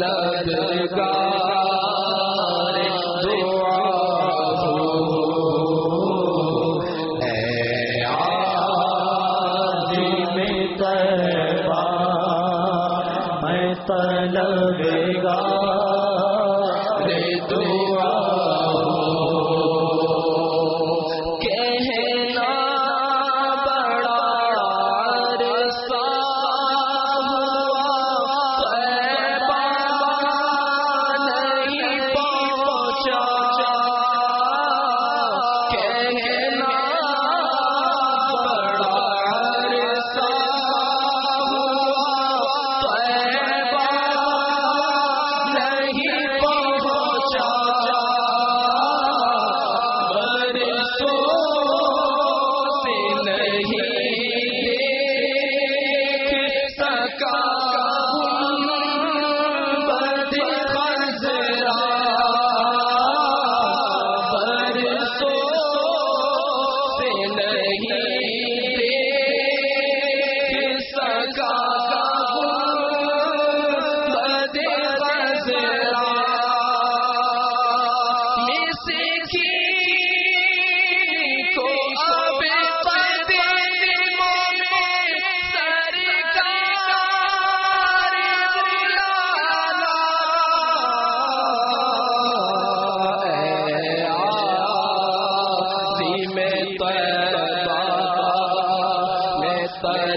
لگا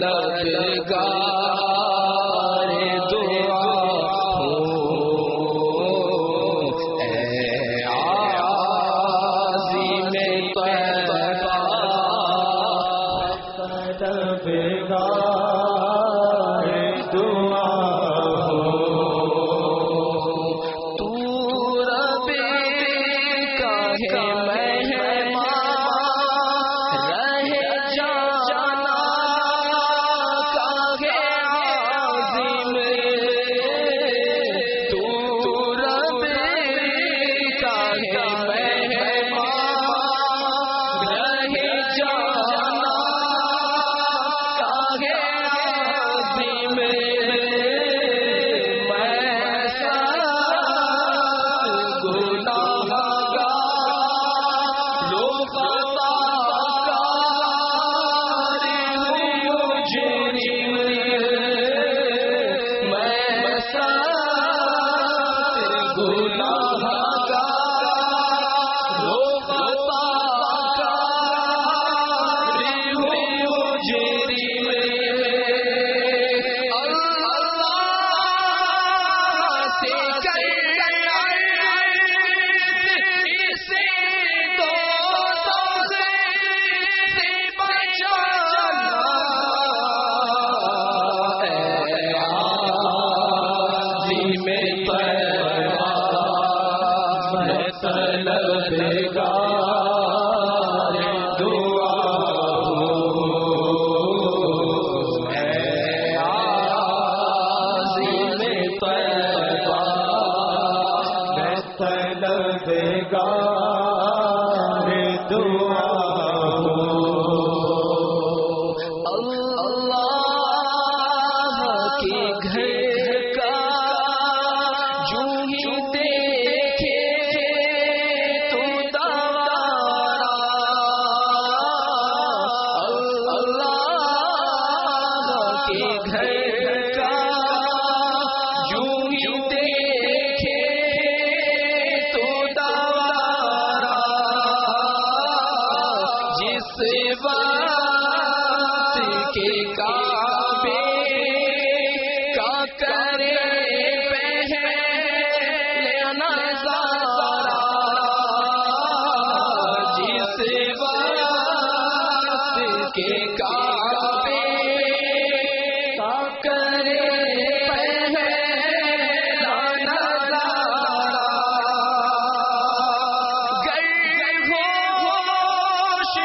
طلبگار دعا ہو۔ اے عاظم طلبگار دعا کا ہے دعا جس بات کے کعبے کا کرے نظارہ جس بات کے کعبے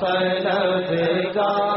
فلک کا